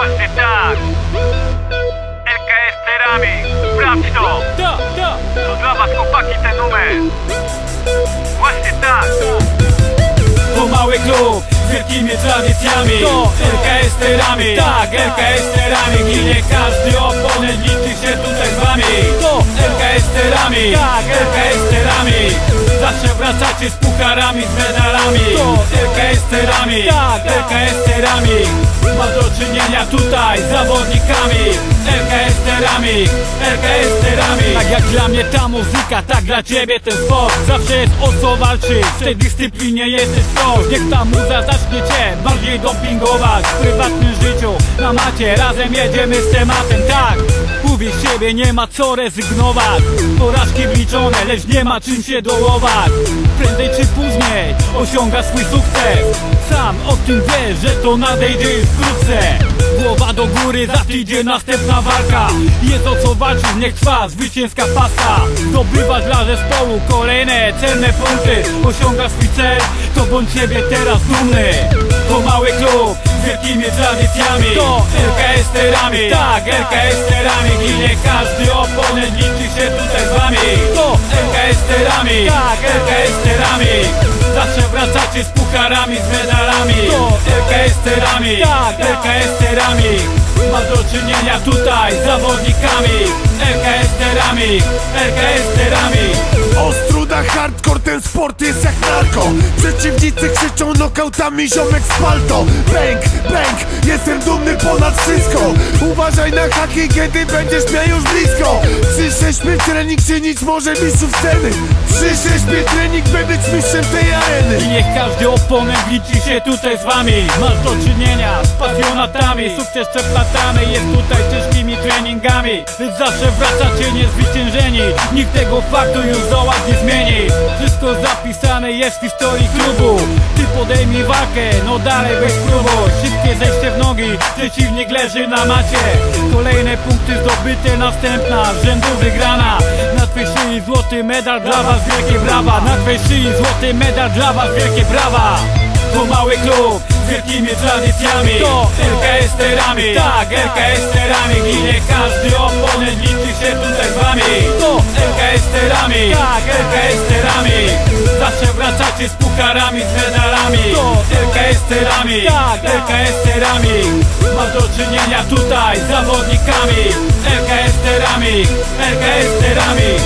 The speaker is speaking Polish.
Właśnie tak! LKS Ceramic, sprawdź to! To dla was chłopaki ten numer! Właśnie tak! to mały klub z wielkimi tradycjami. To LKS Ceramic, tak, LKS Ceramic I nie każdy oponent liczy się tutaj z wami. To LKS Ceramic, tak, LKS Ceramic Zawsze wracacie z pucharami, z medalami. To LKS Ceramic, tak, LKS Ceramic Czynienia tutaj zawodnikami LKS Ceramic, LKS Ceramic Tak jak dla mnie ta muzyka, tak dla ciebie ten sport. Zawsze jest o co walczyć, w tej dyscyplinie jesteś ktoś Niech ta muza zacznie cię bardziej dopingować. W prywatnym życiu, na macie, razem jedziemy z tematem, tak. Uwierz siebie, nie ma co rezygnować. Porażki wliczone, lecz nie ma czym się dołować. Prędzej osiąga swój sukces. Sam o tym wiesz, że to nadejdzie już wkrótce. Głowa do góry, za tydzień następna walka. Jest o co walczyć, niech trwa zwycięska pasa. Zdobywasz dla zespołu kolejne cenne punkty. Osiągasz swój cel, to bądź siebie teraz dumny. To mały klub z wielkimi tradycjami. To LKS Ceramic, tak, LKS Ceramic I nie każdy oponent liczy się tutaj z wami. To LKS Ceramic, tak, LKS z pucharami, z medalami. To LKS Ceramic, tak, LKS Ceramic Ma do czynienia tutaj z zawodnikami. LKS Ceramic, LKS Ceramic Ostruda, hardcore, ten sport jest jak narko. Przeciwnicy krzyczą nokautami, ziomek z palto. Bęk, bęk, ponad wszystko. Uważaj na haki, kiedy będziesz miał już blisko. 3-6 trening czynić może mistrzów sceny. 3-6 trening, by być mistrzem tej I areny niech każdy oponent liczy się tutaj z wami. Masz do czynienia z pasjonatami. Sukces przeplatany jest tutaj ciężkimi treningami. Lecz zawsze wracacie niezwyciężeni. Nikt tego faktu już zdołać nie zmieni. Wszystko zapisane jest w historii klubu. Ty podejmij walkę, no dalej weź spróbuj. Szybkie zejście w nogi, przeciwnik leży na macie. Kolejne punkty zdobyte, następna z rzędu wygrana. Na twej szyi złoty medal dla was, wielkie brawa. Na twej szyi złoty medal dla was, wielkie brawa. To mały klub z wielkimi tradycjami. To LKS Ceramic, tak, LKS Ceramic I nie każdy oponent liczy się tutaj z wami. To LKS Ceramic, tak, LKS Ceramic Zawsze wracacie z pucharami, z medalami. To LKS Ceramic, tak, LKS Ceramic Ma do czynienia tutaj z zawodnikami. LKS Ceramic, LKS Ceramic